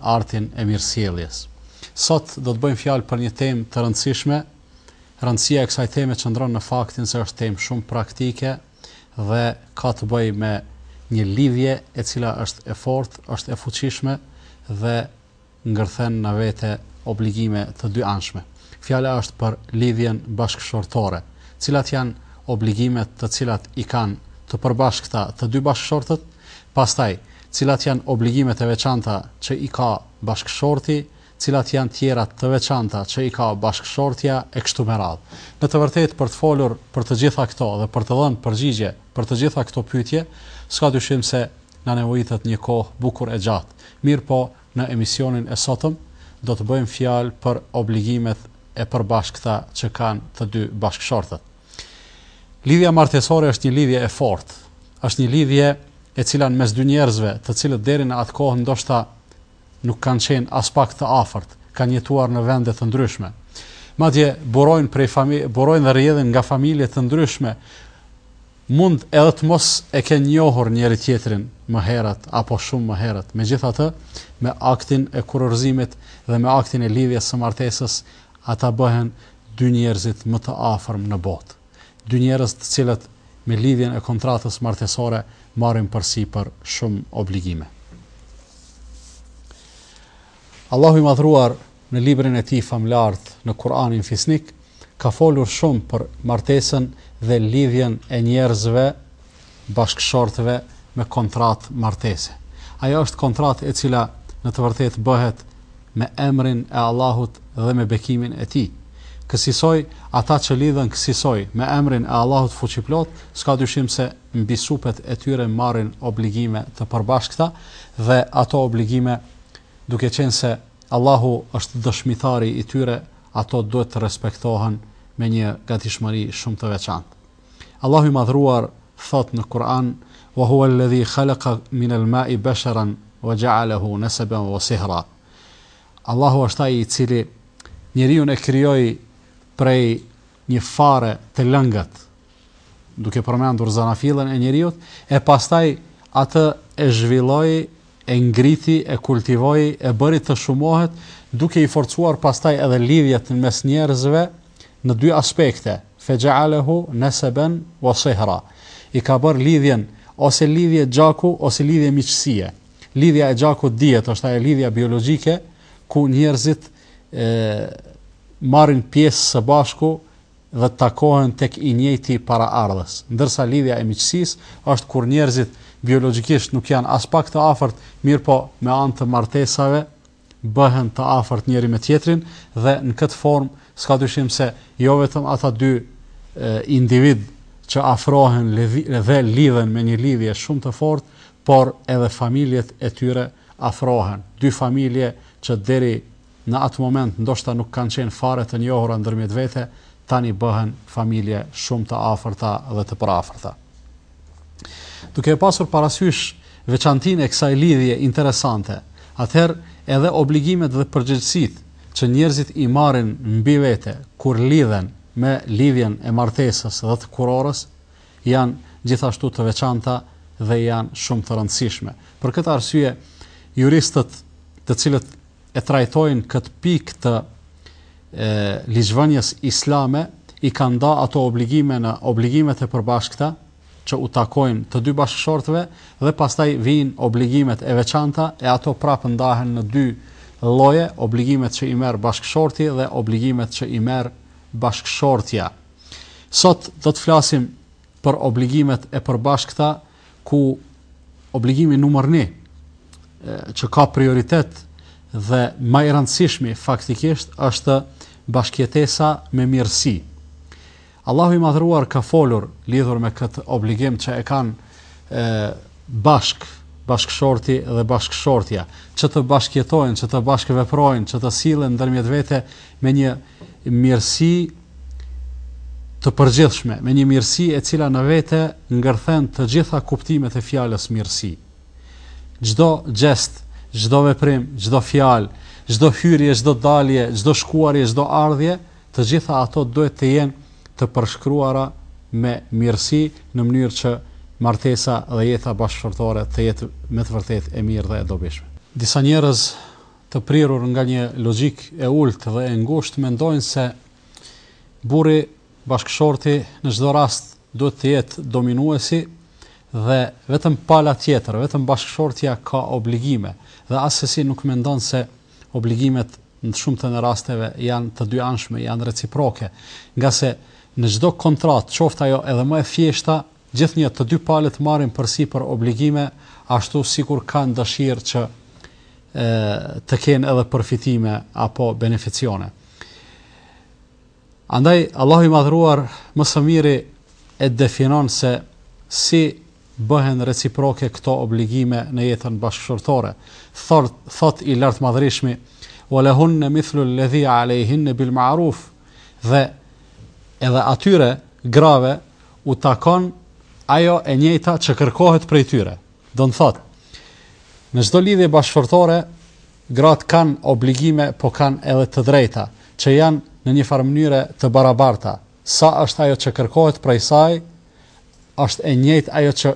artin e mirësjelljes. Sot do të bëjmë fjalë për një temë të rëndësishme. Rëndësia e kësaj teme qëndron në faktin se është temë shumë praktike dhe ka të bëjë me një lidhje e cila është e fortë, është e fuqishme dhe ngërthen në vete obligime të dyanshme. Fjala është për lidhjen bashkëshortore. Cilat janë obligimet të cilat i kanë të përbashkëta të dy bashkëshortët Pastaj, cilat janë obligimet e veçanta që i ka bashkëshorti, cilat janë tjera të veçanta që i ka bashkëshortja e kështu me radhë. Në të vërtetë për të folur për të gjitha këto dhe për të dhënë përgjigje për të gjitha këto pyetje, s'ka dyshim se na nevojitet një kohë bukur e gjatë. Mirëpo, në emisionin e sotëm do të bëjmë fjalë për obligimet e përbashkëta që kanë të dy bashkëshortët. Lidhja martesore është një lidhje e fortë. Është një lidhje e cila mes dy njerëzve, të cilët deri në atë kohë ndoshta nuk kanë qenë aspak të afërt, kanë jetuar në vende të ndryshme. Madje burojnë prej familje, burojnë dhe rrjedhin nga familje të ndryshme. Mund edhe të mos e kenë njohur njëri tjetrin më herët apo shumë më herët. Megjithatë, me aktin e kurorëzimit dhe me aktin e lidhjes së martesës, ata bëhen dy njerëzit më të afërm në botë, dy njerëz të cilët me lidhjen e kontratës martesore marrin përsipër shumë obligime. Allahu i Madhruar në librin e tij famlart në Kur'anin Fisnik ka folur shumë për martesën dhe lidhjen e njerëzve bashkëshortëve me kontratë martese. Ajo është kontratë e cila në të vërtetë bëhet me emrin e Allahut dhe me bekimin e Tij. Kësisoj, ata që lidhen kësisoj me emrin e Allahut Fuqiplotë, s'ka dyshim se mbi supet e tyre marrin obligime të përbashkëta dhe ato obligime, duke qenë se Allahu është dëshmitari i tyre, ato duhet të respektohen me një gatishmëri shumë të veçantë. Allahu i Madhëruar thotë në Kur'an, Wa huwa alladhi khalaqa min al-ma'i basharan wa ja'alahu nasaban wa sihra. Allahu është ai i cili njeriun e krijoi prej një fare të lëngët, duke përmendur zanafillën e njeriut, e pastaj atë e zhvilloi, e ngriti, e kultivoi, e bëri të shumohet, duke i forcuar pastaj edhe lidhjet mes njerëzve në dy aspekte – Fexhealehu neseben wa sihra, i ka bërë lidhjen ose lidhje gjaku ose lidhje miqësie. Lidhja e gjakut dihet është ajo lidhja biologjike ku njerëzit e marrin pjesë së bashku dhe takohen tek i njëjti paraardhës. Ndërsa lidhja e miqësisë është kur njerëzit biologjikisht nuk janë aspak të afërt, mirëpo me anë të martesave bëhen të afërt njëri me tjetrin dhe në këtë formë s'ka dyshim se jo vetëm ata dy individ që afrohen dhe lidhen me një lidhje shumë të fortë, por edhe familjet e tyre afrohen. Dy familje që deri në atë moment ndoshta nuk kanë qenë fare të njohura ndërmjet vete, tani bëhen familje shumë të afërta dhe të përafërta. Duke e pasur parasysh veçantinë e kësaj lidhje interesante, atëherë edhe obligimet dhe përgjegjësitë që njerëzit i marrin mbi vete kur lidhen me lidhjen e martesës dhe të kurorës janë gjithashtu të veçanta dhe janë shumë të rëndësishme. Për këtë arsye, juristët të cilët e trajtojnë këtë pikë të ligjvënies islame i kanë nda ato obligime në obligimet e përbashkëta që u takojnë të dy bashkëshortëve dhe pastaj vijnë obligimet e veçanta e ato prapë ndahen në dy lloje, obligimet që i merr bashkëshorti dhe obligimet që i merr bashkëshortja. Sot do të flasim për obligimet e përbashkëta ku obligimi numër 1 që ka prioritet dhe më i rëndësishmi faktikisht është bashkëjetesa me mirësi. Allahu i madhruar ka folur lidhur me këtë obligim që e kanë bashk bashkëshorti dhe bashkëshortja, që të bashkëjetojnë, që të bashkëveprojnë, që të sillen ndërmjet vete me një mirësi të përgjithshme, me një mirësi e cila në vete ngërthen të gjitha kuptimet e fjalës mirësi. Çdo gjest, çdo veprim, çdo fjalë, çdo hyrje, çdo dalje, çdo shkuarje, çdo ardhje, të gjitha ato duhet të jenë të përshkruara me mirësi në mënyrë që martesa dhe jeta bashkëshortore të jetë me të vërtetë e mirë dhe e dobishme. Disa njerëz të prirur nga një logjikë e ultë dhe e ngushtë mendojnë se burri, bashkëshorti në çdo rast duhet të jetë dominuesi dhe vetëm pala tjetër, vetëm bashkëshortja ka obligime dhe asesi nuk mendon se obligimet në shumtën e rasteve janë të dyanshme, janë reciproke, ngase në çdo kontratë, qoftë ajo edhe më e thjeshta, Gjithnjë të dy palët marrin përsipër obligime ashtu sikur kanë dëshirë që të kenë edhe përfitime apo beneficione. Andaj Allahu i madhëruar më së miri e definon se si bëhen reciproke këto obligime në jetën bashkëshortore. Thot, thot i Lartmadhërishmi, ue lehunne mithlu lledhi alejhinne bil maruf, dhe edhe atyre grave u takon ajo e njëjta që kërkohet prej tyre. Do të thotë, në çdo lidhje bashkëshortore gratë kanë obligime, po kanë edhe të drejta, që janë në një farë mënyre të barabarta. Sa është ajo që kërkohet prej saj, është e njëjtë ajo që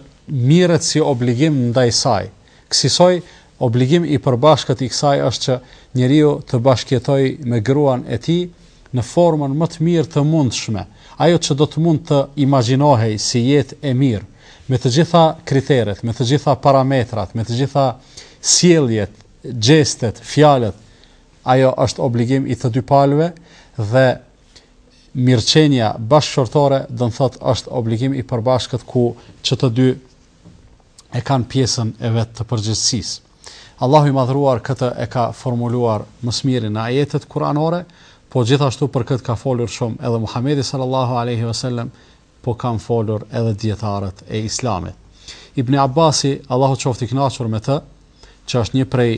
merret si obligim ndaj saj. Kësisoj, obligim i përbashkët i kësaj është që njeriu të bashkëjetojë me gruan e tij në formën më të mirë të mundshme, ajo që do të mund të imagjinohej si jetë e mirë, me të gjitha kriteret, me të gjitha parametrat, me të gjitha sjelljet, gjestet, fjalët, ajo është obligim i të dy palëve dhe mirëqenia bashkëshortore, do të thotë është obligim i përbashkët ku që të dy e kanë pjesën e vet të përgjegjësisë. Allahu i madhëruar këtë e ka formuluar më së miri në ajetet kuranore, po gjithashtu për këtë ka folur shumë edhe Muhamedi sallallahu alaihi wasallam, po kanë folur edhe dijetarët e Islamit. Ibn Abbasi, Allahu qoftë i kënaqur me të, që është një prej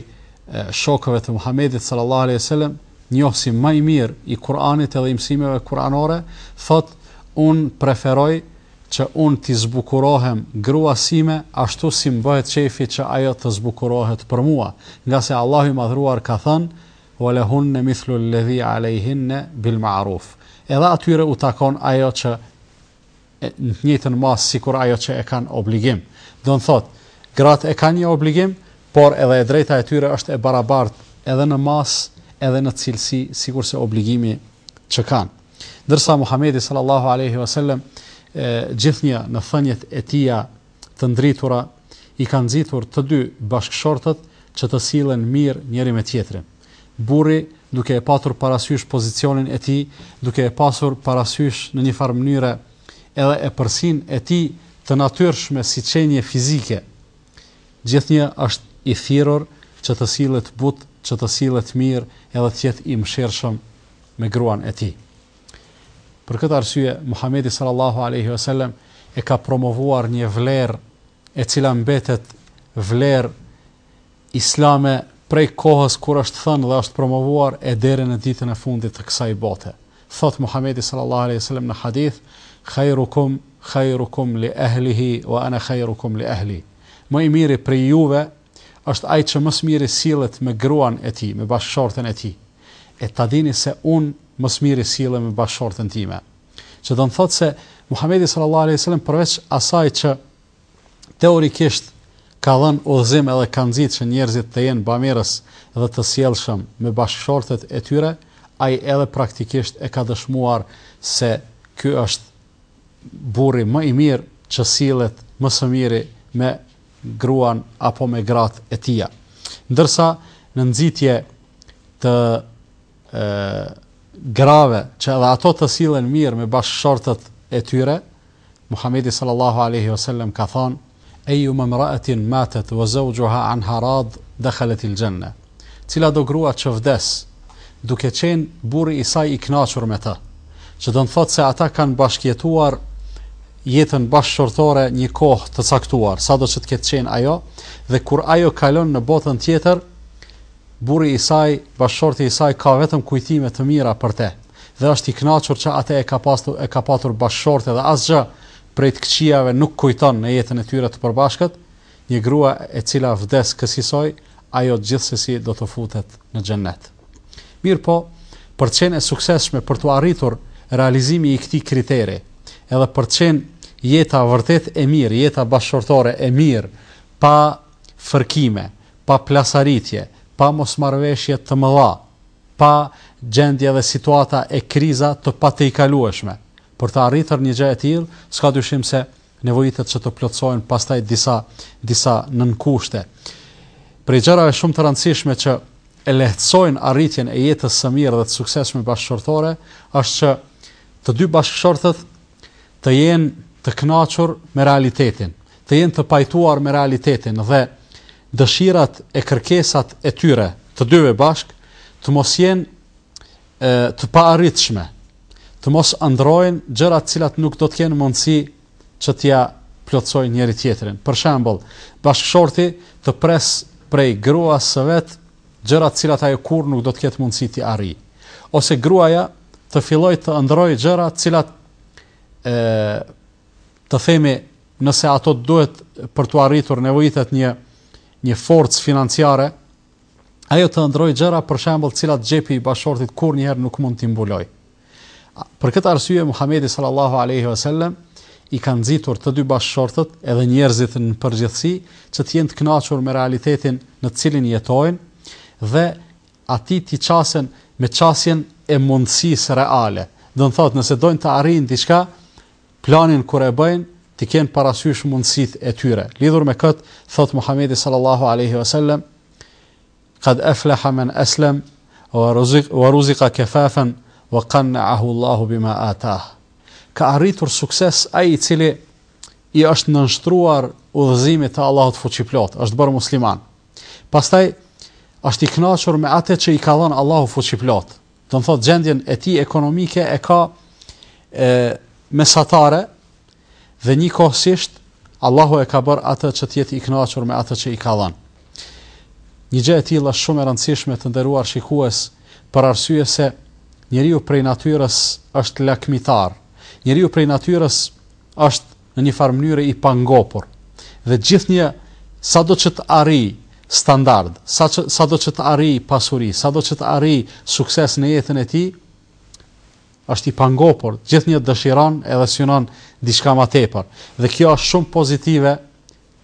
shokëve të Muhamedit sallallahu alaihi wasallam, njohësi më i mirë i Kur'anit edhe i mësimeve kuranore, thotë unë preferoj që unë t'i zbukurohem gruas sime ashtu si më bëhet qejfi që ajo të zbukurohet për mua, ngase Allahu i madhëruar ka thënë wa lahunna mithlu alladhi alayhinna bil ma'ruf. Edhe atyre u takon ajo që në të njëjtën masë sikur ajo që e kanë obligim. Do të thotë, gratë e kanë një obligim, por edhe e drejta e tyre është e barabartë edhe në masë, edhe në cilësi, sikurse obligimi që kanë. Ndërsa Muhamedi sallallahu alaihi wasallam gjithnjë në thëniet e tija të ndritura i ka nxitur të dy bashkëshortët që të sillen mirë njëri me tjetrin. Burri, duke e patur parasysh pozicionin e tij, duke e pasur parasysh në një farë mënyre edhe epërsinë e tij të natyrshme si qenie fizike, gjithnjë është i thirrur që të sillet butë, që të sillet mirë edhe të jetë i mëshirshëm me gruan e tij. Për këtë arsye, Muhamedi sallallahu alaihi wasallam e ka promovuar një vlerë e cila mbetet vlerë islame prej kohës kur është thënë dhe është promovuar e deri në ditën e fundit të kësaj bote. Thotë Muhamedi sallallahu alejhi ve selem në hadith, Khairukum khairukum li ahlihi wa ana khairukum li ahli. Më i miri prej juve është ai që më së miri sillet me gruan e tij, me bashkëshorten e tij. E ta dini se unë më së miri sillem me bashkëshorten time. Që do të thotë se Muhamedi sallallahu alejhi ve selem përveç asaj që teorikisht ka dhënë udhëzim edhe ka nxitë që njerëzit të jenë bamirës dhe të sjellshëm me bashkëshortet e tyre, ai edhe praktikisht e ka dëshmuar se ky është burri më i mirë që sillet më së miri me gruan apo me gratë e tija. Ndërsa në nxitje të e grave që edhe ato të sillen mirë me bashkëshortët e tyre, Muhamedi sallallahu alaihi wasallam ka thënë: "Ayyuma mra'atin matat wa zawjuha anha rad, dakhalat al-janna." Cilado grua që vdes, duke qenë burri i saj i kënaqur me të, që do të thotë se ata kanë bashkëjetuar jetën bashkëshortore një kohë të caktuar, sado që të ketë qenë ajo, dhe kur ajo kalon në botën tjetër, Burri i saj, bashkëshorti i saj ka vetëm kujtime të mira për te dhe është i kënaqur që ate e ka pastu e ka patur bashkëshorte dhe asgjë prej të këqijave nuk kujton në jetën e tyre të përbashkët, një grua e cila vdes kësisoj, ajo gjithsesi do të futet në xhennet. Mirëpo, për të qenë e suksesshme për t'u arritur realizimi i këtij kriteri, edhe për të qenë jeta vërtet e mirë, jeta bashkëshortore e mirë, pa fërkime, pa plasaritje, pa mosmarrëveshje të mëdha, pa gjendje dhe situata e kriza të patejkalueshme. Për ta arritur një gjë e tillë, s'ka dyshim se nevojitet që të plotësohen pastaj disa disa nënkushte. Prej gjërave shumë të rëndësishme që e lehtësojnë arritjen e jetës së mirë dhe të suksesshme bashkëshortore është që të dy bashkëshortët të jenë të kënaqur me realitetin, të jenë të pajtuar me realitetin dhe dëshirat e kërkesat e tyre, të dyve bashkë, të mos jenë e, të paarritshme, të mos ëndrrojnë gjëra të cilat nuk do të kenë mundësi që t'ia plotësojnë njëri-tjetrit. Për shembull, bashkëshorti të presë prej gruas së vet gjëra të cilat ajo kurrë nuk do të ketë mundësi t'i arrijë. Ose gruaja të fillojë të ëndrrojë gjëra të cilat e, të themi nëse ato duhet për të arritur nevojitet një një forcë financiare, ajo të ëndërrojë gjëra për shembull, të cilat xhepi i bashkëshortit kurrnjëherë nuk mund t'i mbulojë. Për këtë arsye Muhamedi sallallahu alaihi wasallam i ka nxitur të dy bashkëshortët edhe njerëzit në përgjithësi që të jenë të kënaqur me realitetin në të cilin jetojnë dhe atij t'i qasen me qasjen e mundësisë reale. Do të thotë, nëse dojnë të arrijnë diçka, planin kur e bëjnë, t'i kenë parasysh mundësitë e tyre. Lidhur me këtë, thotë Muhamedi sallallahu alaihi wasallam, "Qad aflaha man aslam wa ruziqa kafafan wa qanna'ahu Allahu bima atah." Ka arritur sukses ai i cili i është nënshtruar udhëzimit të Allahut fuqiplot, është bërë musliman. Pastaj është i kënaqur me atë që i ka dhënë Allahu fuqiplot. Do të thotë gjendjen e tij ekonomike e ka mesatare dhe njëkohësisht Allahu e ka bërë atë që të jetë i kënaqur me atë që i ka dhënë. Një gjë e tillë është shumë e rëndësishme të nderuar shikues, për arsye se njeriu prej natyrës është lakmitar. Njeriu prej natyrës është në një farë mënyre i pangopur dhe gjithnjë sado që të arrijë standard, sado që të arrijë pasuri, sado që të arrijë sukses në jetën e tij, është i pangopur, gjithnjë dëshiron edhe synon diçka më tepër. Dhe kjo është shumë pozitive,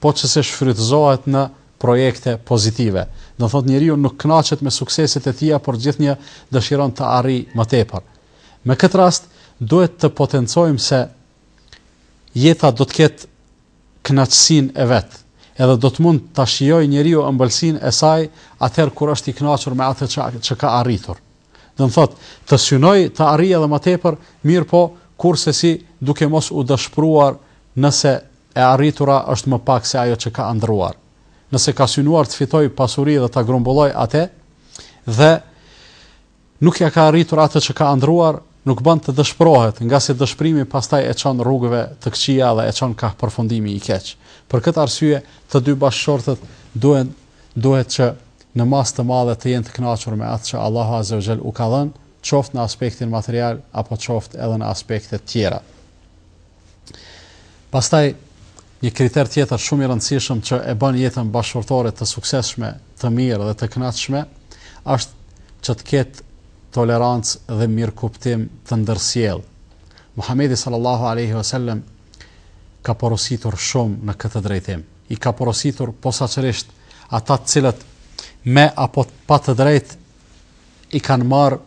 po qe se shfrytëzohet në projekte pozitive. Do thotë njeriu nuk kënaqet me sukseset e tija, por gjithnjë dëshiron të arrijë më tepër. Me këtë rast duhet të potencojmë se Jeta do të ketë kënaqësinë e vet, edhe do të mund ta shijojë njeriu ëmbëlsinë e saj atëherë kur është i kënaqur me atë që ka arritur. Do të thotë, të synojë të arrijë edhe më tepër, mirëpo kurrsesi duke mos u dëshpëruar nëse e arritura është më pak se ajo që ka ëndrruar. Nëse ka synuar të fitojë pasuri dhe ta grumbullojë atë dhe Nuk ia ka arritur atë që ka ëndrruar, nuk bën të dëshpërohet, ngase dëshpërimi pastaj e çon rrugëve të këqija dhe e çon kah përfundimi i keq. Për këtë arsye, të dy bashkëshortët duhet duhet që në masë të madhe të jenë të kënaqur me atë që Allahu azze ue xhel u ka dhënë, qoftë në aspektin material apo qoftë edhe në aspektet tjera. Pastaj, një kriter tjetër shumë i rëndësishëm që e bën jetën bashkëshortore të suksesshme, të mirë dhe të kënaqshme, është që të ketë tolerancë dhe mirëkuptim të ndërsjellë. Muhamedi sallallahu alaihi wasallam ka porositur shumë në këtë drejtim. I ka porositur posaçërisht ata të cilët me apo pa të drejtë i kanë marrë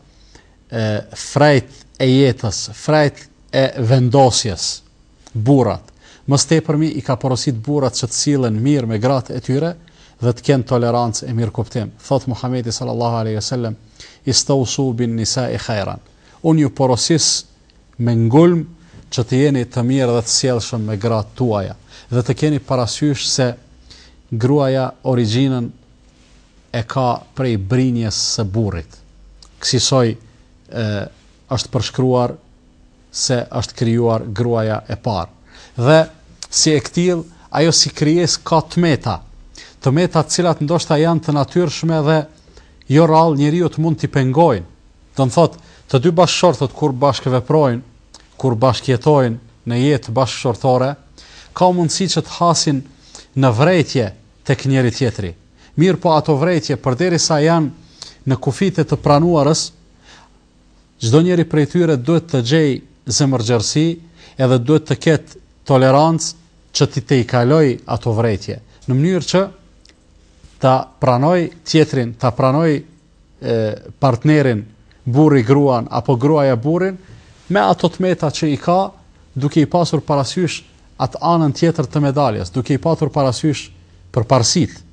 e frerët e jetës, frerët e vendosjes, burrat. Më së tepërmi i ka porosit burrat që të sillen mirë me gratë e tyre dhe të kenë tolerancë e mirëkuptim. Thotë Muhamedi sallallahu aleyhi sallem, isteusu bin-nisai hajran. Unë ju porosis me ngulm që të jeni të mirë dhe të sjellshëm me gratë tuaja dhe të keni parasysh se gruaja origjinën e ka prej brinjes së burrit. Kësisoj është përshkruar se është krijuar gruaja e parë. Dhe si e këtillë, ajo si krijesë ka të meta. Të meta të cilat ndoshta janë të natyrshme dhe jo rrallë njeriut mund t'i pengojnë. Domethënë, të dy bashkëshortët kur bashkë veprojnë, kur bashkë jetojnë në jetë bashkëshortore, ka mundësi që të hasin në vërejtje tek njëri-tjetri. Mirëpo ato vërejtje përderisa janë në kufijtë e të pranuarës, çdonjëri prej tyre duhet të gjejë zemërgjerësi edhe duhet të ketë tolerancë që t'i tejkalojë ato vërejtje, në mënyrë që ta pranojë tjetrin, ta pranojë e, partnerin, burri gruan, apo gruaja burrin, me ato të meta që i ka, duke i pasur parasysh atë anën tjetër të medaljes, duke i pasur parasysh përparësitë.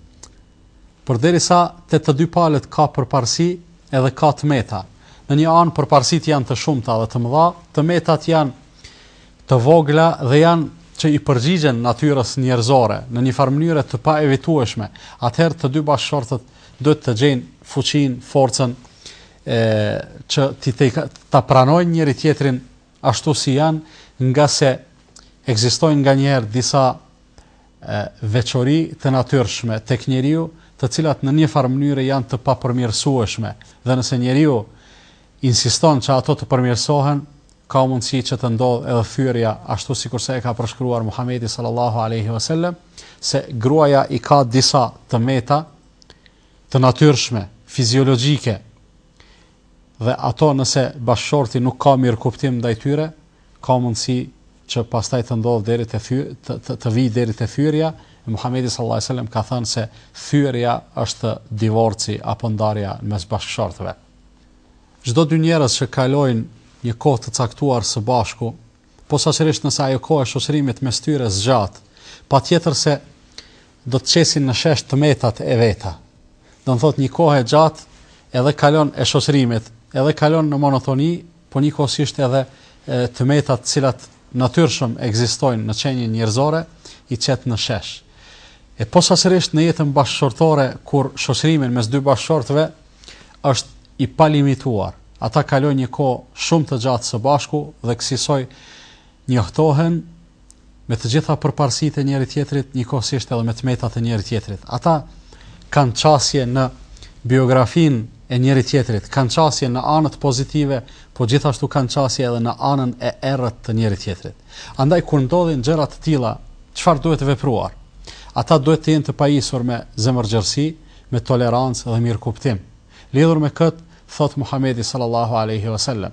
Përderisa te të dy palët ka përparësi edhe ka të meta. Në një anë përparësitë janë të shumta dhe të mëdha, të metat janë të vogla dhe janë që i përgjigjen natyrës njerëzore në një farë mënyre të paevitueshme, atëherë të dy bashkëshortët Duhet të gjejnë fuqinë, forcën e që t'i, të ta pranojnë njëri-tjetrin ashtu siç janë, ngase ekzistojnë nganjëherë disa e, veçori të natyrshme tek njeriu, të cilat në një farë mënyre janë të papërmirësueshme. Dhe nëse njeriu insiston që ato të përmirësohen, ka mundësi që të ndodhë edhe thyerja, ashtu sikurse e ka përshkruar Muhamedi sallallahu alaihi wasallam, se gruaja i ka disa të meta të natyrshme, fiziologjike. Dhe ato nëse bashkëshorti nuk ka mirëkuptim ndaj tyre, ka mundësi që pastaj të ndodhë deri te thy, të, të, të vijë deri te thyerja. Muhamedi sallallahu alaihi wasallam ka thënë se thyerja është divorci apo ndarja mes bashkëshortëve. Çdo dy njerëz që kalojnë një kohë të caktuar së bashku, posaçërisht nëse ajo kohë e shoqërimit mes tyre zgjat, patjetër se do të qesin në shesh të metat e veta. Do të thotë një kohë e gjatë edhe kalon e shoqërimit, edhe kalon në monotoni por njëkohësisht edhe të meta të cilat natyrshëm ekzistojnë në qenien njerëzore, i qet në shesh. E posaçërisht në jetën bashkëshortore kur shoqërimi mes dy bashkëshortëve është i palimituar. Ata kalojnë një kohë shumë të gjatë së bashku dhe kësisoj njoftohen me të gjitha përparësitë e njëri-tjetrit, njëkohësisht edhe me të metat e njëri-tjetrit. Ata kanë qasje në biografinë e njëri-tjetrit, kanë qasje në anët pozitive, po gjithashtu kanë qasje edhe në anën e errët të njëri-tjetrit. Andaj kur ndodhin gjëra të tilla, çfarë duhet vepruar? Ata duhet të jenë të pajisur me zemërgjerësi, me tolerancë dhe mirëkuptim. Lidhur me këtë, thotë Muhamedi sallallahu alaihi wasallam,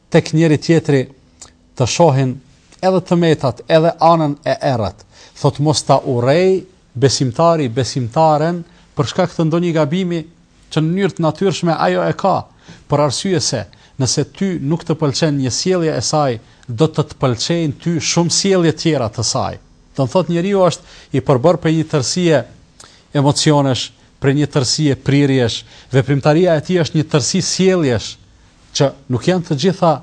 tek njëri tjetri të shohin edhe të metat edhe anën e errët thotë mos ta urrejë besimtari besimtaren për shkak të ndonjë gabimi që në mënyrë të natyrshme ajo e ka për arsye se nëse ty nuk të pëlqen një sjellje e saj do të të pëlqejnë ty shumë sjellje tjera të saj do të thotë njeriu është i përbërë prej një tërësie emocionesh prej një tërësie prirjesh veprimtaria e tij është një tërësi sjelljesh që nuk janë të gjitha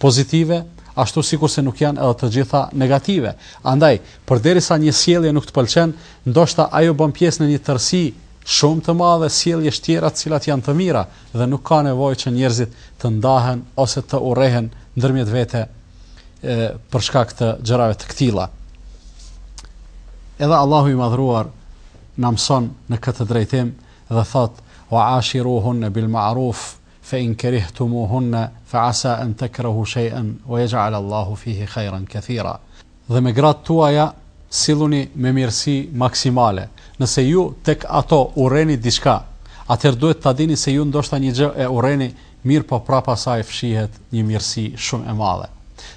pozitive, ashtu sikurse nuk janë edhe të gjitha negative. Andaj, përderisa një sjellje nuk të pëlqen, ndoshta ajo bën pjesë në një tërësi shumë të madhe sjelljesh tjera të cilat janë të mira dhe nuk ka nevojë që njerëzit të ndahen ose të urrehen ndërmjet vete e, për shkak të gjërave të këtilla. Edhe Allahu i madhëruar na mëson në këtë drejtim dhe thotë wa ashiruhunna bil ma'ruf Fe in kerihtumuhunne fe asa en tekrehu shej'en ve jec'al Allahu fihi khejren kethira. Dhe me gratë tuaja silluni me mirësi maksimale. Nëse ju tek ato urreni diçka, atëherë duhet ta dini se ju ndoshta një gjë e urreni, mirëpo prapa saj fshihet një mirësi shumë e madhe.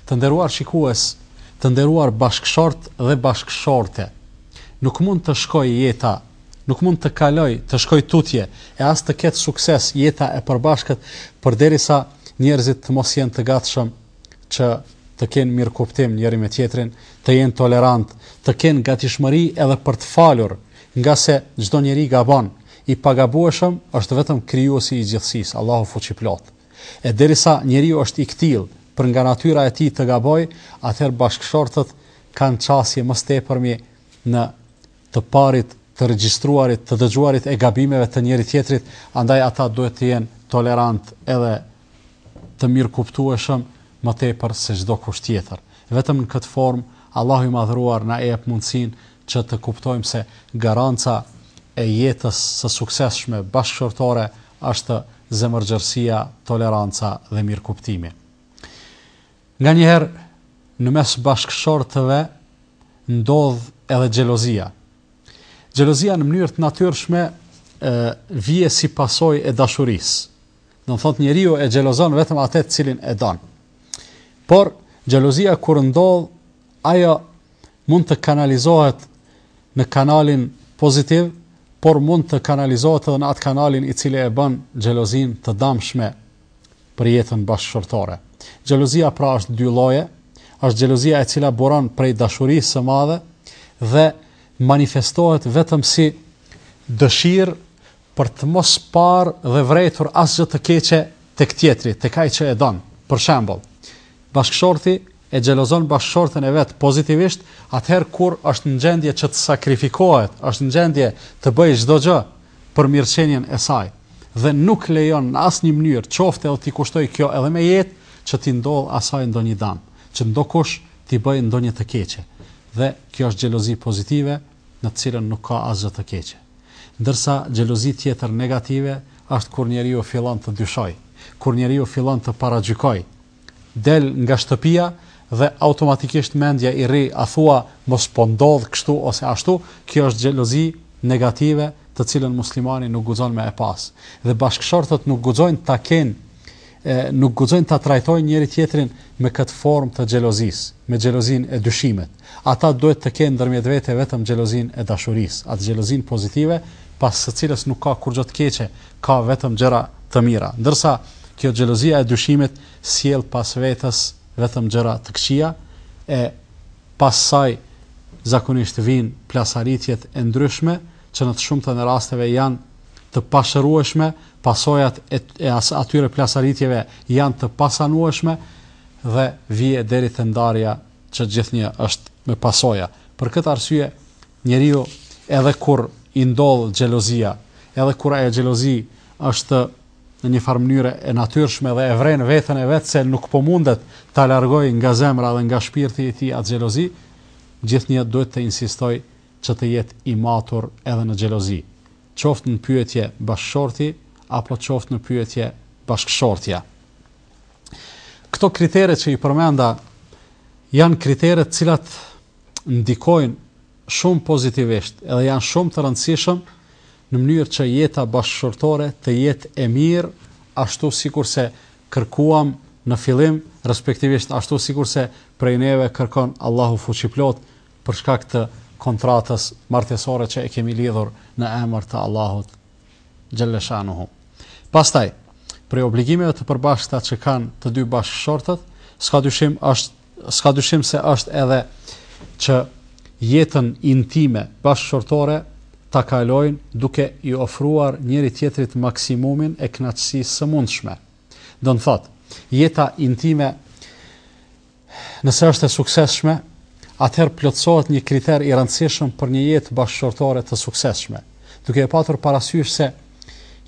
Të nderuar shikues, të nderuar bashkëshortë dhe bashkëshorte, nuk mund të shkojë jeta Nuk mund të kalojë, të shkojë tutje, e as të ketë sukses jeta e përbashkët, përderisa njerëzit të mos jenë të gatshëm që të kenë mirëkuptim njëri me tjetrin, të jenë tolerantë, të kenë gatishmëri edhe për të falur, ngase çdo njeri gabon, i pagabueshëm është vetëm krijuesi i gjithësisë, Allahu fuqiplot. E derisa njeriu është i këtillë, për nga natyra e tij të gabojë, atëherë bashkëshortët kanë qasje më së tepërmi në të parit, të regjistruarit, të dëgjuarit e gabimeve të njëri-tjetrit, andaj ata duhet të jenë tolerantë edhe të mirëkuptueshëm më tepër se çdo kush tjetër. Vetëm në këtë formë Allahu i Madhëruar na e jep mundësinë që të kuptojmë se garanca e jetës së suksesshme bashkëshortore është zemërgjerësia, toleranca dhe mirëkuptimi. Nganjëherë në mes bashkëshortëve ndodh edhe xhelozia. Xhelozia në mënyrë të natyrshme vije si pasojë e dashurisë. Do të thotë njeriu e xhelozon vetëm atë të cilin e don. Por xhelozia kur ndodh, ajo mund të kanalizohet në kanalin pozitiv, por mund të kanalizohet edhe në atë kanalin i cili e bën xhelozinë të damshme për jetën bashkëshortore. Xhelozia pra është dy lloje, është xhelozia e cila buron prej dashurisë së madhe dhe manifestohet vetëm si dëshirë për të mos parë dhe vrejtur asgjë të keqe tek tjetri, tek ai që e don. Për shembull, bashkëshorti e xhelozon bashkëshorten e vet pozitivisht, atëherë kur është në gjendje që të sakrifikohet, është në gjendje të bëjë çdo gjë për mirëqenien e saj dhe nuk lejon në asnjë mënyrë, qoftë edhe t'i kushtojë kjo edhe me jetë, që t'i ndodhë asaj ndonjë dam, që ndokush t'i bëjë ndonjë të keqe. Dhe kjo është xhelozi pozitive, në të cilën nuk ka asgjë të keqe. Ndërsa xhelozi tjetër negative është kur njeriu fillon të dyshojë, kur njeriu fillon të paragjykojë, Del nga shtëpia dhe automatikisht mendja i rri, a thua mos po ndodh kështu ose ashtu, kjo është xhelozi negative të cilën muslimani nuk guxon me e pas. Dhe bashkëshortët nuk guxojnë ta kenë e nuk guxojnë ta trajtojnë njëri-tjetrin me këtë formë të xhelozisë, me xhelozinë e dyshimit. Ata duhet të kenë ndërmjet vete vetëm xhelozinë e dashurisë, atë xhelozinë pozitive pas së cilës nuk ka kurrgjë të keqe, ka vetëm gjëra të mira, ndërsa kjo xhelozia e dyshimit sjell pas vetes vetëm gjëra të këqija, e pas saj zakonisht vijnë plasaritjet e ndryshme që në të shumtën e rasteve janë të pashërueshme, pasojat e e as atyre plasaritjeve janë të pasanueshme dhe vije deri te ndarja që gjithnjë është me pasoja. Për këtë arsye Njeriu edhe kur i ndodh xhelozia, edhe kur ajo xhelozi është në një farë mënyre e natyrshme dhe e vren veten e vet se nuk po mundet ta largojë nga zemra dhe nga shpirti i tij atë xhelozi, gjithnjë duhet të insistojë që të jetë i matur edhe në xhelozi, qoftë në pyetje bashkëshorti apo qoftë në pyetje bashkëshortja. Këto kritere që i përmenda janë kritere të cilat ndikojnë shumë pozitivisht edhe janë shumë të rëndësishëm në mënyrë që jeta bashkëshortore të jetë e mirë, ashtu sikurse kërkuam në fillim, respektivisht ashtu sikurse prej neve kërkon Allahu fuqiplot për shkak të kontratës martesore që e kemi lidhur në emër të Allahut xhalleshanuhu. Pastaj, prej obligimeve të përbashkëta që kanë të dy bashkëshortët, s'ka dyshim është S'ka dyshim se është edhe që jetën intime bashkëshortore ta kalojnë duke i ofruar njëri-tjetrit maksimumin e kënaqësisë së mundshme. Do të thotë, jeta intime nëse është e suksesshme, atëherë plotësohet një kriter i rëndësishëm për një jetë bashkëshortore të suksesshme, duke e patur parasysh se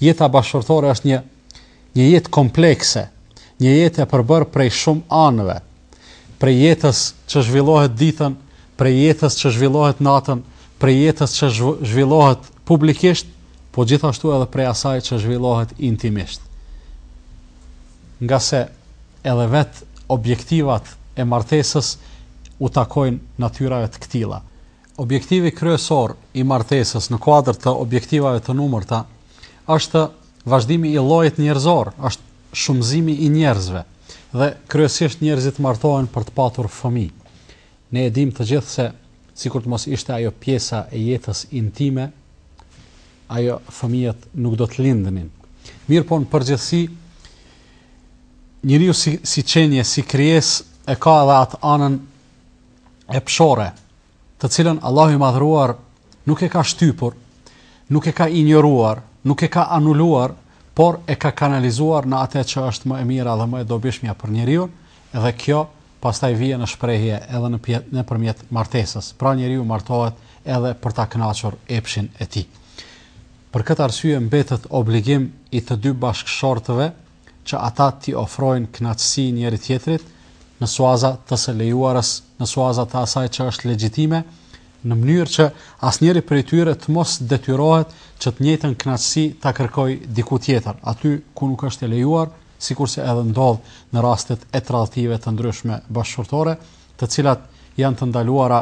jeta bashkëshortore është një një jetë komplekse, një jetë e përbërë prej shumë anëve, prej jetës që zhvillohet ditën, prej jetës që zhvillohet natën, prej jetës që zhvillohet publikisht, po gjithashtu edhe prej asaj që zhvillohet intimisht. Ngase edhe vetë objektivat e martesës u takojnë natyrave të këtilla. Objektivi kryesor i martesës në kuadër të objektivave të numërta është Vazhdimi i llojit njerëzor është shumëzimi i njerëzve dhe kryesisht njerëzit martohen për të patur fëmijë. Ne e dimë të gjithë se sikur të mos ishte ajo pjesa e jetës intime, ajo fëmijët nuk do të lindnin. Mirëpo në përgjithësi, njeriu si, si qenje, si krijesë, e ka edhe atë anën epshore, të cilën Allahu i Madhëruar nuk e ka shtypur, nuk e ka injoruar, nuk e ka anuluar, por e ka kanalizuar në atë që është më e mira dhe më e dobishmja për njeriun, edhe kjo pastaj vije në shprehje edhe nëpërmjet, nëpërmjet martesës. Pra njeriu martohet edhe për ta kënaqur epshin e tij. Për këtë arsye mbetet obligim i të dy bashkëshortëve që ata t'i ofrojnë kënaqësi njëri-tjetrit në suaza të së lejuarës, në suaza të asaj që është legjitime, në mënyrë që asnjëri prej tyre të mos detyrohet që të njëjtën kënaqësi ta kërkojë diku tjetër, aty ku nuk është e lejuar, sikurse edhe ndodh në rastet e tradhtive të ndryshme bashkëshortore, të cilat janë të ndaluara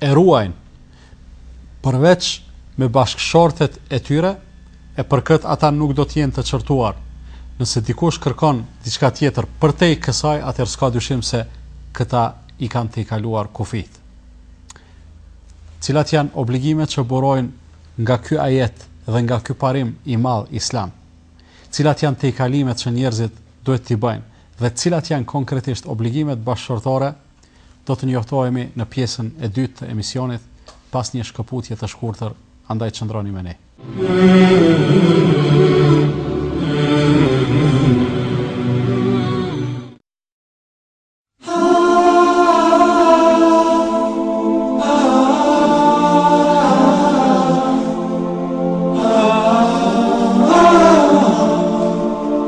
e ruajnë përveç me bashkëshortet e tyre, e për këtë ata nuk do të jenë të qortuar. Nëse dikush kërkon diçka tjetër përtej kësaj, atëherë s'ka dyshim se këta i kanë tejkaluar kufijtë. Cilat janë obligimet që burojnë nga ky ajet dhe nga ky parim i madh islam? Cilat janë tejkalimet që njerëzit duhet t'i bëjnë dhe cilat janë konkretisht obligimet bashkëshortore Do të njoftohemi në pjesën e dytë të emisionit pas një shkëputje të shkurtër, andaj qëndroni me ne.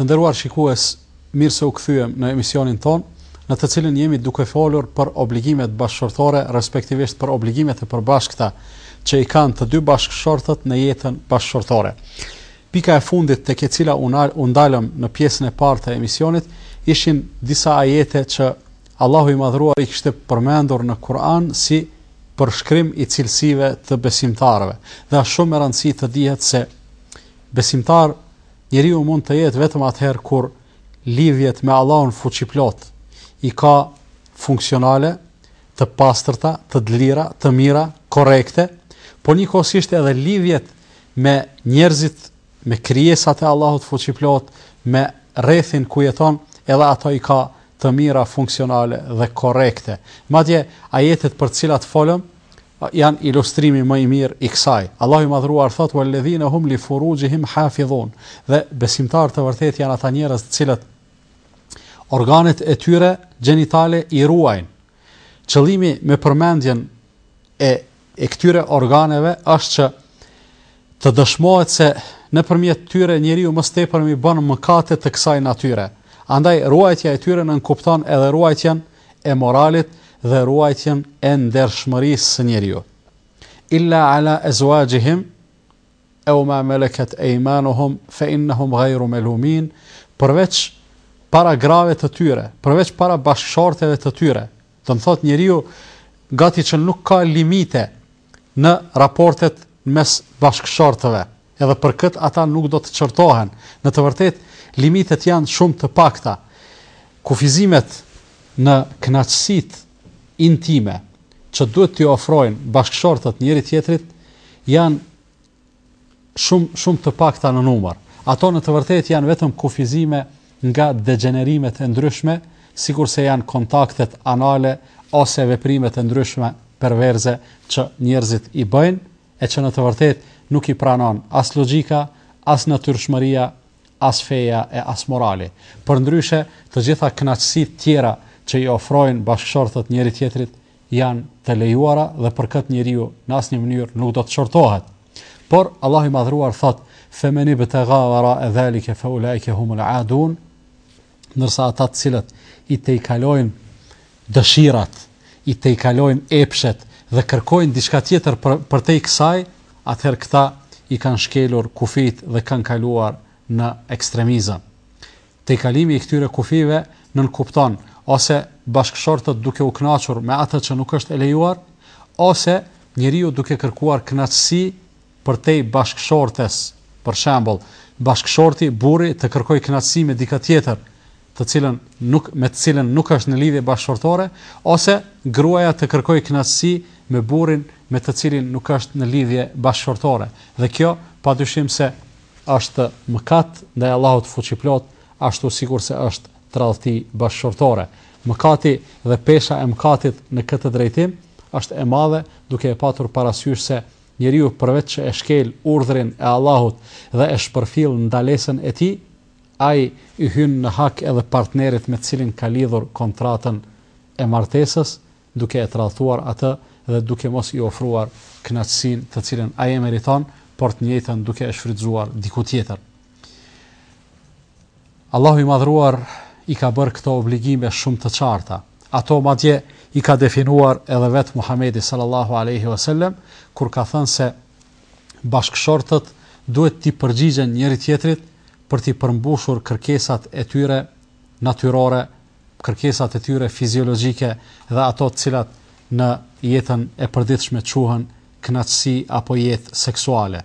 Të nderuar shikues, mirë se u kthyem në emisionin tonë, në të cilin jemi duke folur për obligimet bashkëshortore, respektivisht për obligimet e përbashkëta që i kanë të dy bashkëshortët në jetën bashkëshortore. Pika e fundit tek e cila u ndalëm në pjesën e parë të emisionit ishin disa ajete që Allahu i Madhëruar i kishte përmendur në Kur'an si përshkrim i cilësive të besimtarëve. Dhe është shumë me rëndësi të dihet se besimtar njeriu mund të jetë vetëm atëherë kur lidhjet me Allahun fuqiplot i ka funksionale, të pastërta, të dlira, të mira, korekte, por njëkohësisht edhe lidhjet me njerëzit me krijesat e Allahut fuqiplot, me rrethin ku jeton, edhe ato i ka të mira funksionale dhe korrekte. Madje ajetet për të cilat folëm janë ilustrimi më i mirë i kësaj. Allahu i madhëruar thotë walladhina hum li furujihim hafizun. Dhe besimtarët e vërtetë janë ata njerëz të cilët organet e tyre gjenitale i ruajnë. Qëllimi me përmendjen e e këtyre organeve është që të dëshmohet se nëpërmjet tyre njeriu më së tepërmi bën mëkate të kësaj natyre. Andaj ruajtja e tyre nënkupton edhe ruajtjen e moralit dhe ruajtjen e ndershmërisë së njeriu. Illa ala azwajihim Ew ma meleket eymanuhum fe innahum ghayru melumin, përveç para grave të tyre, përveç para bashkëshorteve të tyre. Do të thotë njeriu gati që nuk ka limite në raportet mes bashkëshortëve. Edhe për këtë ata nuk do të çortohen. Në të vërtetë limitet janë shumë të pakta. Kufizimet në kënaqësitë intime që duhet t'i ofrojnë bashkëshortët njëri-tjetrit janë shumë shumë të pakta në numër. Ato në të vërtetë janë vetëm kufizime nga degjenerimet e ndryshme, sikurse janë kontaktet anale ose veprimet e ndryshme perverze që njerëzit i bëjnë e që në të vërtetë nuk i pranon as logjika, as natyrshmëria, as feja e as morali. Përndryshe, të gjitha kënaqësitë tjera që i ofrojnë bashkëshortët njëri-tjetrit janë të lejuara dhe për këtë njeriu në asnjë mënyrë nuk do të qortohet. Por, Allahu i Madhëruar thotë, Femenibtegha wara'a zalike feulaike humul 'adun, ndërsa ata të cilët i tejkalojnë dëshirat, i tejkalojnë epshet dhe kërkojnë diçka tjetër për, përtej kësaj, atëherë këta i kanë shkelur kufijt dhe kanë kaluar në ekstremizëm. Tejkalimi i këtyre kufijve nënkupton ose bashkëshortët duke u kënaqur me atë që nuk është e lejuar, ose njeriu duke kërkuar kënaqësi përtej bashkëshortes, për shembull, bashkëshorti, burri, të kërkojë kënaqësi me dikë tjetër, të cilën nuk, me të cilën nuk është në lidhje bashkëshortore, ose gruaja të kërkojë kënaqësi me burrin me të cilin nuk është në lidhje bashkëshortore. Dhe kjo, padyshim se është mëkat ndaj Allahut Fuqiplot, ashtu sikurse është tradhti bashkëshortore. Mëkati dhe pesha e mëkatit në këtë drejtim është e madhe, duke e patur parasysh se Njeriu përveç që e shkel urdhrin e Allahut dhe e shpërfill ndalesën e Tij, ai i hyn në hak edhe partnerit me të cilin ka lidhur kontratën e martesës, duke e tradhtuar atë dhe duke mos i ofruar kënaqësinë të cilën ai e meriton, por të njëjtën duke e shfrytëzuar diku tjetër. Allahu i Madhëruar i ka bërë këto obligime shumë të qarta. Ato madje i ka definuar edhe vetë Muhamedi sallallahu alejhi ve sellem kur ka thënë se bashkëshortët duhet t'i përgjigjen njëri-tjetrit për t'i përmbushur kërkesat e tyre natyrore, kërkesat e tyre fiziologjike dhe ato të cilat në jetën e përditshme quhen kënaqësi apo jetë seksuale.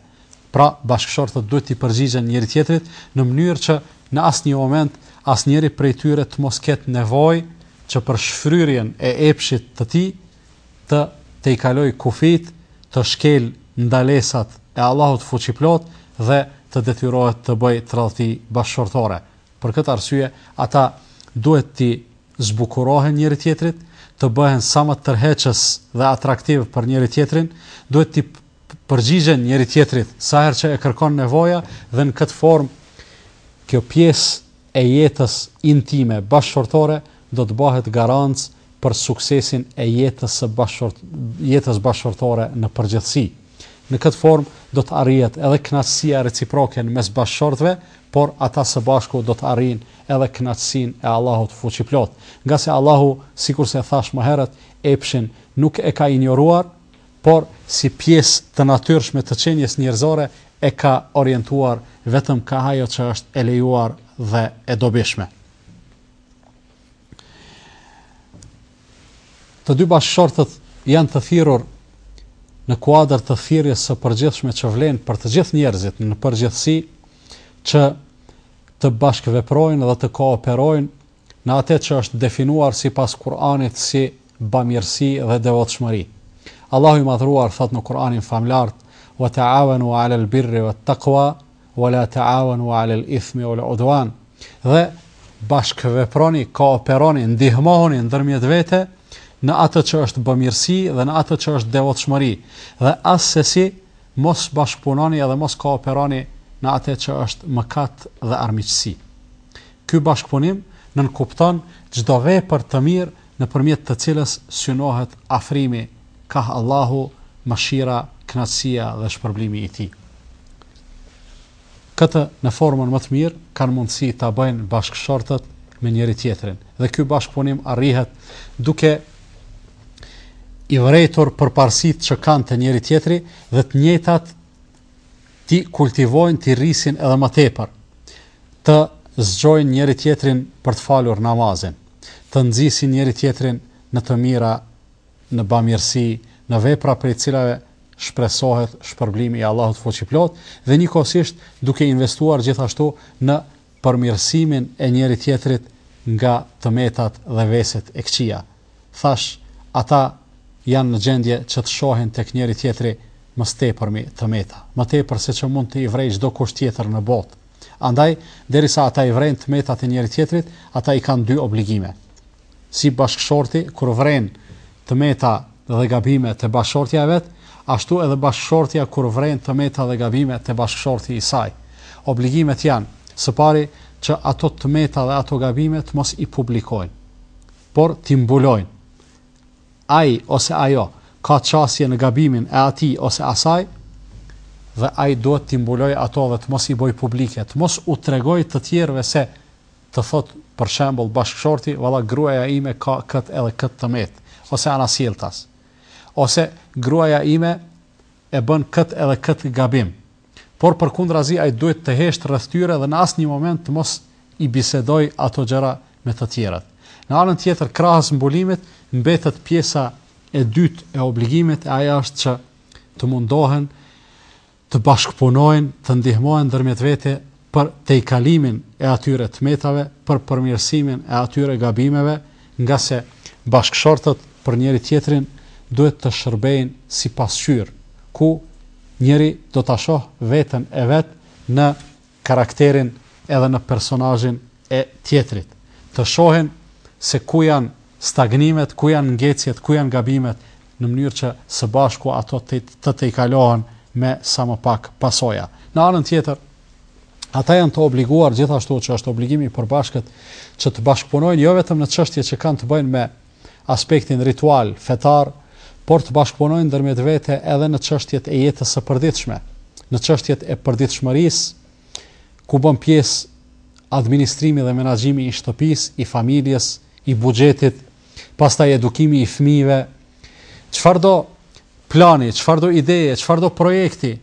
Pra, bashkëshortët duhet t'i përgjigjen njëri-tjetrit në mënyrë që në asnjë moment asnjëri prej tyre të mos ketë nevojë që për shfryrjen e epshit të tij të tejkalojë kufijtë, të shkelë ndalesat e Allahut Fuqiplotë dhe të detyrohet të bëjë tradhti bashkëshortore. Për këtë arsye, ata duhet t'i zbukurohen njëri-tjetrit, të bëhen sa më tërheqës dhe atraktiv për njëri-tjetrin, duhet t'i përgjigjen njëri tjetrit sa herë që e kërkon nevoja dhe në këtë formë kjo pjesë e jetës intime bashkëshortore do të bëhet garancë për suksesin e jetës së bashkëshort jetës bashkëshortore në përgjithësi. Në këtë formë do të arrihet edhe kënaqësia reciproke mes bashkëshortëve, por ata së bashku do të arrijnë edhe kënaqësinë e Allahut fuqiplot. Ngase Allahu, sikurse thashë më herët, epshin nuk e ka injoruar, por si pjesë të natyrshme të qenies njerëzore e ka orientuar vetëm ka ajo që është e lejuar dhe e dobishme. Të dy bashkëshortët janë të thirrur në kuadër të thirrjes së përgjithshme që vlen për të gjithë njerëzit në përgjithësi që të bashkëveprojnë dhe të kooperojnë në atë që është definuar sipas Kur'anit si bamirësi dhe devotshmëri. Allahu i Madhëruar thotë në Kur'anin famlart, "Wa ta'awanu 'alal birri wat taqwa, wa la ta'awanu 'alal ithmi wal 'udwan", dhe bashkëveproni, kooperoni, ndihmohuni ndërmjet vete në atë që është bamirësi dhe në atë që është devotshmëri, dhe assesi mos bashkëpunoni edhe mos kooperoni në atë që është mëkat dhe armiqësi. Ky bashkëpunim nënkupton çdo vepër të mirë nëpërmjet të cilës synohet afrimi kah Allahu, mëshira, kënaqësia dhe shpërblimi i Tij. Këtë në formën më të mirë kanë mundësi ta bëjnë bashkëshortët me njëri-tjetrin dhe ky bashkëpunim arrihet duke i vërejtur përparësitë që kanë te njëri-tjetri dhe të njëjtat t'i kultivojnë, t'i rrisin edhe më tepër, të zgjojnë njëri tjetrin për të falur namazin, të nxisin njëri tjetrin në të mira, në bamirësi, në vepra prej cilave shpresohet shpërblimi i Allahut Fuqiplotë dhe njëkohësisht duke investuar gjithashtu në përmirësimin e njëri tjetrit nga të metat dhe veset e këqija. Thashë, ata janë në gjendje që të shohin tek njëri tjetri më së tepërmi të meta, më tepër se që mund të i vrejë çdo kush tjetër në botë. Andaj, derisa ata i vrejnë të metat e njëri tjetrit, ata i kanë dy obligime. si bashkëshorti kur vren të meta dhe gabime te bashkëshortja e vet, ashtu edhe bashkëshortja kur vren të meta dhe gabime te bashkëshorti i saj. Obligimet janë, së pari, që ato të meta dhe ato gabime të mos i publikojnë, por t'i mbulojnë. Ai ose ajo ka qasje në gabimin e atij ose asaj dhe ai duhet t'i mbulojë ato dhe të mos i bëjë publike, të mos u tregojë të tjerëve se të thotë për shembull bashkëshorti, valla gruaja ime ka këtë edhe këtë të metë, ose anasjelltas, ose gruaja ime e bën këtë edhe këtë gabim. Por përkundrazi ai duhet të heshtë rreth tyre dhe në asnjë moment të mos i bisedojë ato gjëra me të tjerët. Në anën tjetër, krahas mbulimit, mbetet pjesa e dytë e obligimit, e ajo është që të mundohen të bashkëpunojnë, të ndihmohen ndërmjet vete për tejkalimin e atyre të metave, për përmirësimin e atyre gabimeve, ngase bashkëshortët për njëri-tjetrin duhet të shërbejnë si pasqyrë, ku njëri do ta shohë veten e vet në karakterin edhe në personazhin e tjetrit, të shohin se ku janë stagnimet, ku janë ngecjet, ku janë gabimet, në mënyrë që së bashku ato të të tejkalohen me sa më pak pasoja. Në anën tjetër, ata janë të obliguar gjithashtu që është obligim i përbashkët që të bashkëpunojnë jo vetëm në çështje që kanë të bëjnë me aspektin ritual, fetar, por të bashkëpunojnë ndërmjet vete edhe në çështjet e jetës së përditshme, në çështjet e përditshmërisë, ku bën pjesë administrimi dhe menaxhimi i shtëpisë, i familjes, i buxhetit, pastaj edukimi i fëmijëve, çfarëdo plani, çfarëdo ideje, çfarëdo projekti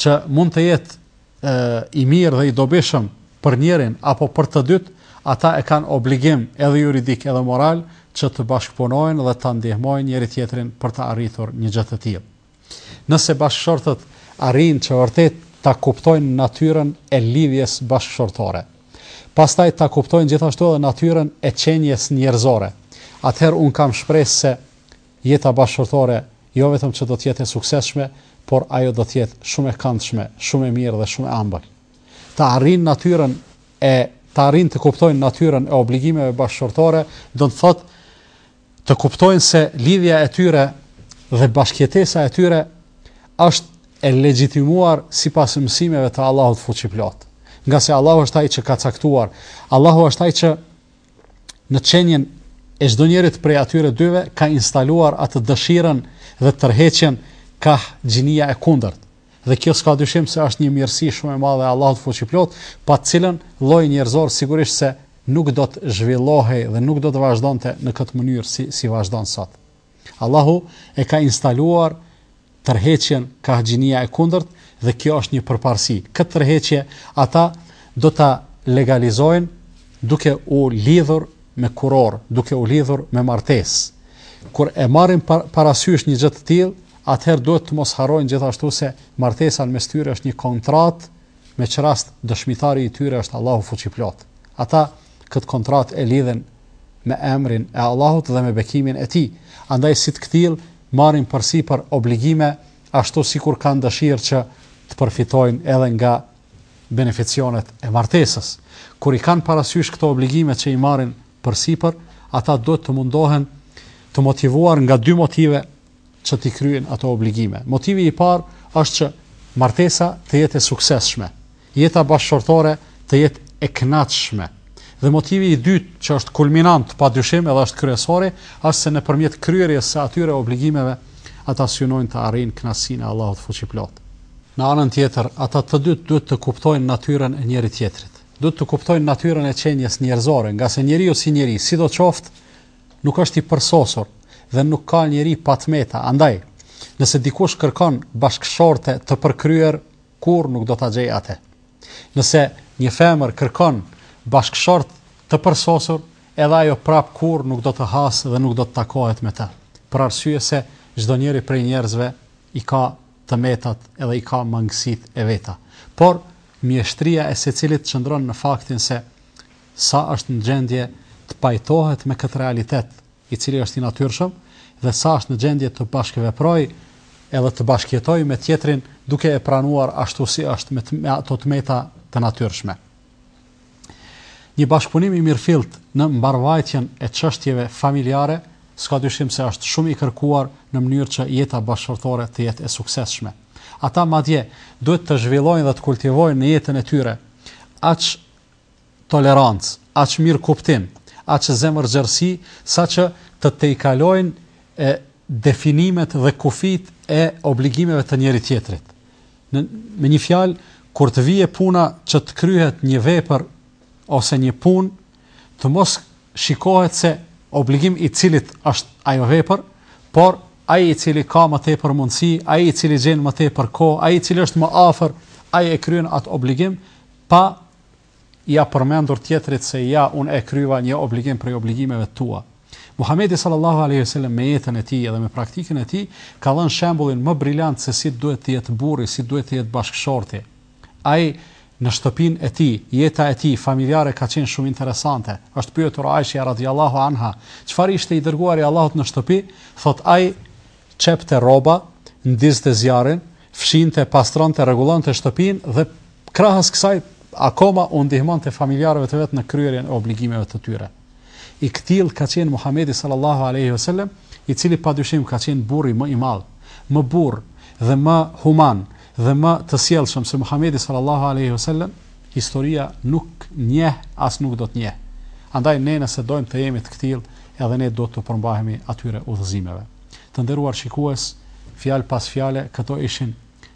që mund të jetë i mirë dhe i dobishëm për njërin apo për të dytë, ata e kanë obligim edhe juridik edhe moral që të bashkëpunojnë dhe ta ndihmojnë njëri-tjetrin për të arritur një gjë të tillë. Nëse bashkëshortët arrijnë që vërtet ta kuptojnë natyrën e lidhjes bashkëshortore, pastaj ta kuptojnë gjithashtu edhe natyrën e qenies njerëzore, atëherë unë kam shpresë se Jeta bashkëshortore jo vetëm që do të jetë e suksesshme, por ajo do të jetë shumë e këndshme, shumë e mirë dhe shumë e ëmbël. Të arrijnë natyrën e të arrijnë të kuptojnë natyrën e obligimeve bashkëshortore, do të thotë të kuptojnë se lidhja e tyre dhe bashkëjetesa e tyre është e legjitimuar sipas mësimeve të Allahut fuqiplotë. Ngase Allahu është ai që ka caktuar, Allahu është ai që në qenien e çdo njërit prej atyre dyve ka instaluar atë dëshirën dhe tërheqjen kah gjinia e kundërt. Dhe kjo s'ka dyshim se është një mirësi shumë e madhe e Allahut fuqiplotë, pa të cilën lloji njerëzor sigurisht se nuk do të zhvillohej dhe nuk do të vazhdonte në këtë mënyrë si si vazhdon sot. Allahu e ka instaluar tërheqjen kah gjinia e kundërt dhe kjo është një përparësi. Këtë tërheqje ata do ta legalizojnë duke u lidhur me kurorë, duke u lidhur me martesë. Kur e marrin parasysh një gjë të tillë, atëherë duhet të mos harrojnë gjithashtu se martesa mes tyre është një kontratë me ç'rast dëshmitari i tyre është Allahu fuqiplotë. Ata Këtë kontratë e lidhin me emrin e Allahut dhe me bekimin e Tij. Andaj si të këtillë marrin përsipër obligime, ashtu sikur kanë dëshirë që të përfitojnë edhe nga beneficionet e martesës. Kur i kanë parasysh këto obligime që i marrin përsipër, ata duhet të mundohen të motivuar nga dy motive që t'i kryejnë ato obligime. Motivi i parë është që martesa të jetë e suksesshme, jeta bashkëshortore të jetë e kënaqshme. Dhe motivi i dytë që është kulminant pa dyshim edhe është kryesori, është se nëpërmjet kryerjes së atyre obligimeve ata synojnë të arrijnë kënaqësinë e Allahut fuqiplotë. Në anën tjetër, ata të dy duhet të kuptojnë natyrën e njëri-tjetrit. Duhet të kuptojnë natyrën e qenies njerëzore, ngase njeriu si njeri, sidoqoftë, nuk është i përsosur dhe nuk ka njeri pa të meta, andaj, nëse dikush kërkon bashkëshorte të përkryer, kurrë nuk do ta gjejë atë. Nëse një femër kërkon bashkëshort të përsosur, edhe ajo prapë kurrë nuk do të hasë dhe nuk do të takohet me të. Për arsye se çdo njeri prej njerëzve i ka të metat edhe i ka mangësitë e veta. Por, mjeshtëria e secilit qëndron në faktin se sa është në gjendje të pajtohet me këtë realitet, i cili është i natyrshëm, dhe sa është në gjendje të bashkëveprojë edhe të bashkëjetojë me tjetrin duke e pranuar ashtu si është me, me ato të meta të natyrshme. Një bashkëpunim i mirëfilltë në mbarëvajtjen e çështjeve familjare s'ka dyshim se është shumë i kërkuar në mënyrë që jeta bashkëshortore të jetë e suksesshme. Ata madje duhet të zhvillojnë dhe të kultivojnë në jetën e tyre aq tolerancë, aq mirëkuptim, aq zemërgjerësi, saqë të tejkalojnë definimet dhe kufijtë e obligimeve të njëri-tjetrit. Në me një fjalë, kur të vijë puna që të kryhet një vepër ose një punë, të mos shikohet se obligim i cilit është ajo vepër, por ai i cili ka më tepër mundësi, ai i cili gjen më tepër kohë, ai i cili është më afër, ai e kryen atë obligim pa ia përmendur tjetrit se ja unë e kryva një obligim prej obligimeve tua. Muhamedi sallallahu alaihi wasallam me jetën e tij dhe me praktikën e tij ka dhënë shembullin më brilant se si duhet të jetë burri, si duhet të jetë bashkëshorti. Ai në shtëpinë e tij, jeta e tij familjare ka qenë shumë interesante. Është pyetur Aishja radhiyallahu anha, Çfarë ishte i Dërguari i Allahut në shtëpi? Thotë ai, Qepte rroba, ndizte zjarrin, fshinte, pastronte, rregullonte shtëpinë dhe krahas kësaj akoma u ndihmonte familjarëve të vet në kryerjen e obligimeve të tyre. I këtillë ka qenë Muhamedi sallallahu alejhi ve selem, i cili padyshim ka qenë burri më i madh, më burrë dhe më human dhe më të sjellshëm se Muhamedi sallallahu alejhi ve selem, historia nuk njeh as nuk do të njeh. Andaj ne nëse dojmë të jemi të këtillë, edhe ne duhet t'u përmbahemi atyre udhëzimeve. Të nderuar shikues, fjalë pas fjale, këto ishin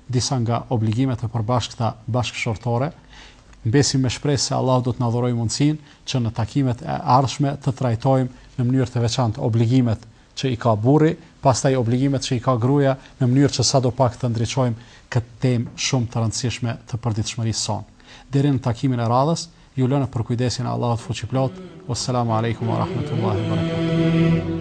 disa nga obligimet e përbashkëta bashkëshortore. Mbesim me shpresë se Allahu do të na dhurojë mundësinë që në takimet e ardhshme të trajtojmë në mënyrë të veçantë obligimet që i ka burri, pastaj obligimet që i ka gruaja, në mënyrë që sado pak të ndriçojmë këtë temë shumë të rëndësishme të përditshmërisë sonë. Deri në takimin e radhës, ju lë në përkujdesjen e Allahut Fuqiplotë. Wassalamu alaikum wa rahmatullahi wa barakatuh.